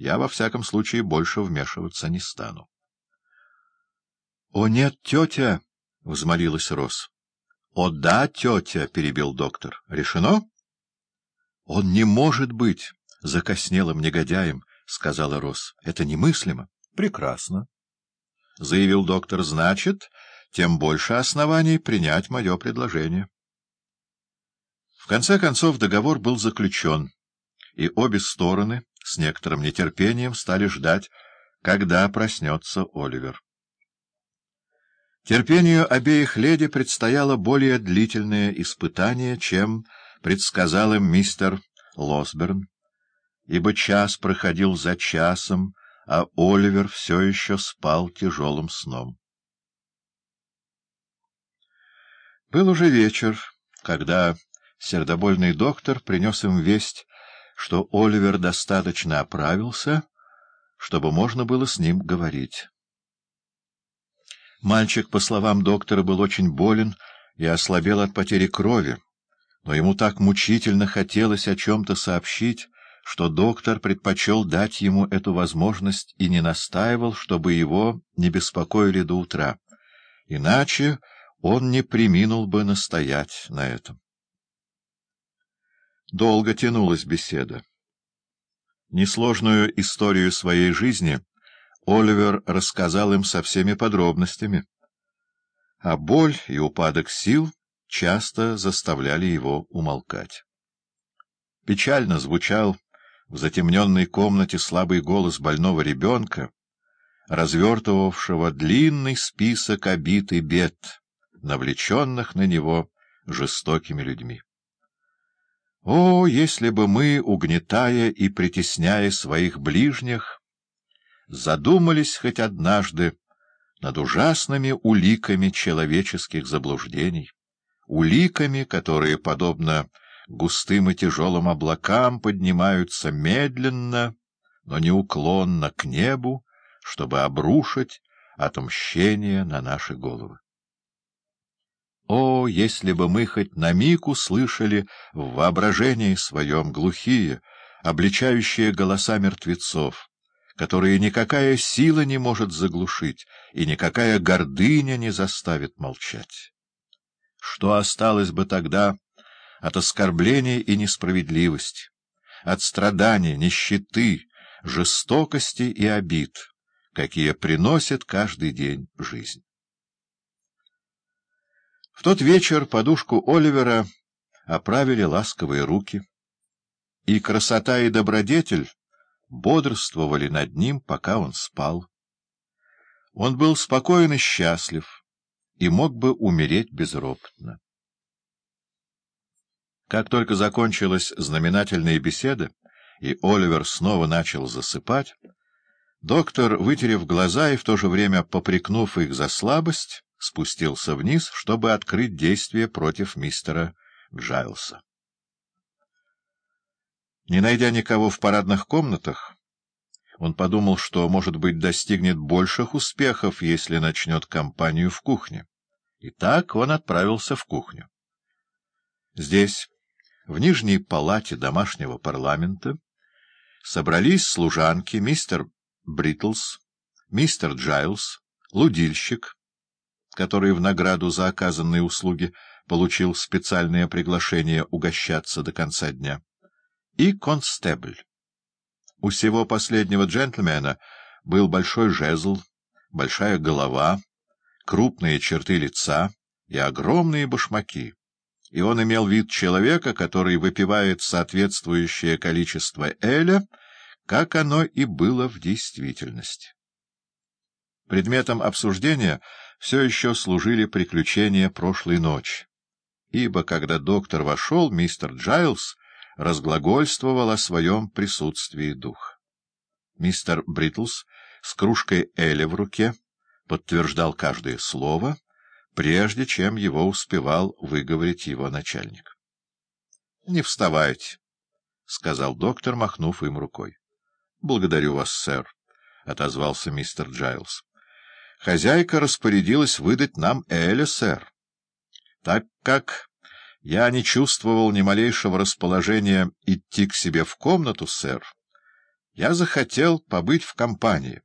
я во всяком случае больше вмешиваться не стану. — О, нет, тетя! — взмолилась Рос. — О, да, тетя! — перебил доктор. — Решено? — Он не может быть закоснелым негодяем, — сказала Рос. — Это немыслимо. — Прекрасно, — заявил доктор. — Значит, тем больше оснований принять мое предложение. В конце концов договор был заключен, и обе стороны с некоторым нетерпением стали ждать, когда проснется Оливер. Терпению обеих леди предстояло более длительное испытание, чем предсказал им мистер Лосберн, ибо час проходил за часом, а Оливер все еще спал тяжелым сном. Был уже вечер, когда сердобольный доктор принес им весть, что Оливер достаточно оправился, чтобы можно было с ним говорить. Мальчик, по словам доктора, был очень болен и ослабел от потери крови, но ему так мучительно хотелось о чем-то сообщить, что доктор предпочел дать ему эту возможность и не настаивал, чтобы его не беспокоили до утра. Иначе он не приминул бы настоять на этом. Долго тянулась беседа. Несложную историю своей жизни Оливер рассказал им со всеми подробностями, а боль и упадок сил часто заставляли его умолкать. Печально звучал в затемненной комнате слабый голос больного ребенка, развертывавшего длинный список обид и бед, навлеченных на него жестокими людьми. О, если бы мы, угнетая и притесняя своих ближних, задумались хоть однажды над ужасными уликами человеческих заблуждений, уликами, которые, подобно густым и тяжелым облакам, поднимаются медленно, но неуклонно к небу, чтобы обрушить отмщение на наши головы. О, если бы мы хоть на миг услышали в воображении своем глухие, обличающие голоса мертвецов, которые никакая сила не может заглушить и никакая гордыня не заставит молчать. Что осталось бы тогда от оскорбления и несправедливости, от страданий, нищеты, жестокости и обид, какие приносит каждый день жизнь? В тот вечер подушку Оливера оправили ласковые руки, и красота и добродетель бодрствовали над ним, пока он спал. Он был спокоен и счастлив, и мог бы умереть безропотно. Как только закончилась знаменательная беседа, и Оливер снова начал засыпать, доктор, вытерев глаза и в то же время попрекнув их за слабость, спустился вниз, чтобы открыть действие против мистера Джайлса. Не найдя никого в парадных комнатах, он подумал, что, может быть, достигнет больших успехов, если начнет кампанию в кухне. И так он отправился в кухню. Здесь, в нижней палате домашнего парламента, собрались служанки мистер Бритлс, мистер Джайлс, лудильщик, который в награду за оказанные услуги получил специальное приглашение угощаться до конца дня, и констебль. У всего последнего джентльмена был большой жезл, большая голова, крупные черты лица и огромные башмаки, и он имел вид человека, который выпивает соответствующее количество эля, как оно и было в действительности. Предметом обсуждения — все еще служили приключения прошлой ночи, ибо когда доктор вошел, мистер Джайлс разглагольствовал о своем присутствии дух. Мистер Бритлс с кружкой Эля в руке подтверждал каждое слово, прежде чем его успевал выговорить его начальник. — Не вставайте, — сказал доктор, махнув им рукой. — Благодарю вас, сэр, — отозвался мистер Джайлс. Хозяйка распорядилась выдать нам Эля, сэр. Так как я не чувствовал ни малейшего расположения идти к себе в комнату, сэр, Я захотел побыть в компании.